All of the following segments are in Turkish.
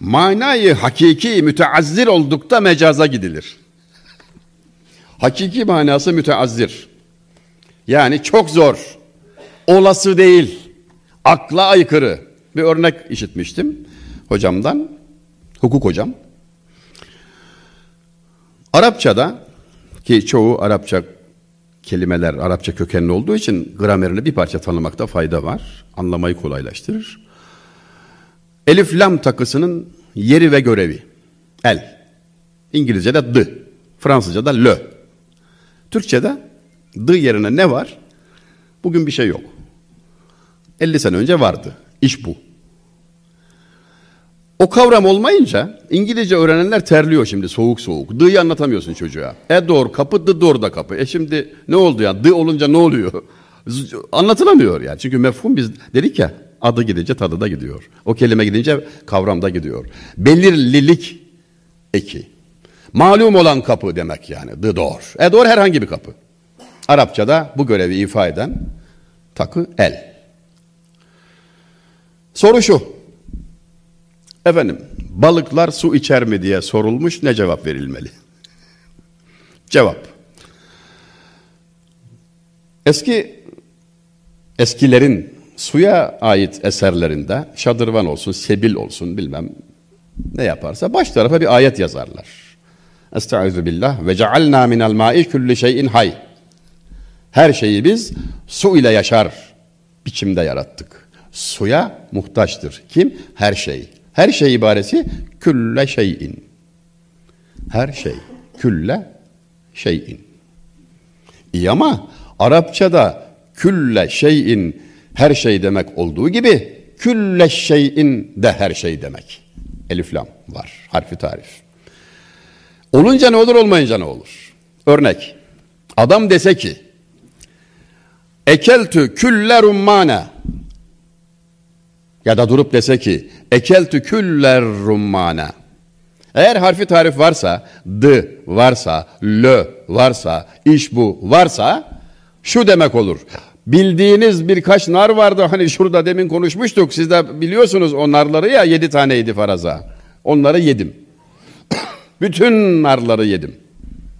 manayı hakiki müteazzir oldukta mecaza gidilir. Hakiki manası müteazzir. Yani çok zor, olası değil, akla aykırı. Bir örnek işitmiştim hocamdan, hukuk hocam. Arapçada ki çoğu Arapça kelimeler Arapça kökenli olduğu için gramerini bir parça tanımakta fayda var. Anlamayı kolaylaştırır. Elif lam takısının yeri ve görevi. El. İngilizce'de d. Fransızca'da le. Türkçe'de d yerine ne var? Bugün bir şey yok. 50 sene önce vardı. İş bu. O kavram olmayınca İngilizce öğrenenler terliyor şimdi soğuk soğuk. D'yi anlatamıyorsun çocuğa. E doğru kapı, d doğru da kapı. E şimdi ne oldu ya? D olunca ne oluyor? Anlatılamıyor yani. Çünkü mefhum biz dedik ya adı gidince tadı da gidiyor. O kelime gidince kavram da gidiyor. Belirlilik eki. Malum olan kapı demek yani. The door. E door herhangi bir kapı. Arapçada bu görevi ifa eden takı el. Soru şu. Efendim balıklar su içer mi diye sorulmuş ne cevap verilmeli? Cevap. Eski eskilerin suya ait eserlerinde şadırvan olsun, sebil olsun bilmem ne yaparsa baş tarafa bir ayet yazarlar. Estaizu billah ve cealna minel ma'i kulli şeyin hay. Her şeyi biz su ile yaşar biçimde yarattık. Suya muhtaçtır. Kim? Her şey. Her şey ibaresi külle şeyin. Her şey. Külle şeyin. İyi ama Arapçada külle şeyin her şey demek olduğu gibi külle şeyin de her şey demek. Elif lam var. Harfi tarif. Olunca ne olur olmayınca ne olur? Örnek. Adam dese ki Ekeltü külle rummane ya da durup dese ki ekeltü küller rummane. Eğer harfi tarif varsa, d varsa, l varsa, iş bu varsa şu demek olur. Bildiğiniz birkaç nar vardı hani şurada demin konuşmuştuk. Siz de biliyorsunuz o narları ya yedi taneydi faraza. Onları yedim. Bütün narları yedim.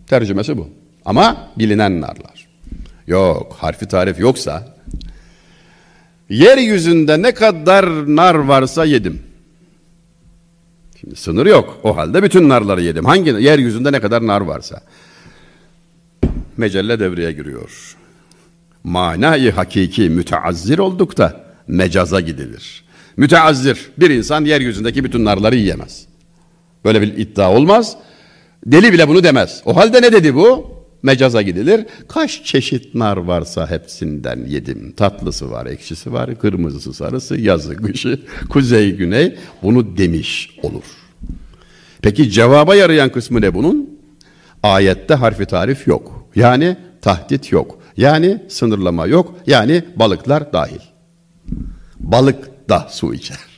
Tercümesi bu. Ama bilinen narlar. Yok harfi tarif yoksa Yeryüzünde ne kadar nar varsa yedim. Şimdi sınır yok. O halde bütün narları yedim. Hangi yeryüzünde ne kadar nar varsa. Mecelle devreye giriyor. Manayı hakiki müteazzir oldukta mecaza gidilir. Müteazzir bir insan yeryüzündeki bütün narları yiyemez. Böyle bir iddia olmaz. Deli bile bunu demez. O halde ne dedi bu? mecaza gidilir. Kaç çeşit nar varsa hepsinden yedim. Tatlısı var, ekşisi var, kırmızısı, sarısı, yazı, kışı, kuzey, güney bunu demiş olur. Peki cevaba yarayan kısmı ne bunun? Ayette harfi tarif yok. Yani tahdit yok. Yani sınırlama yok. Yani balıklar dahil. Balık da su içer.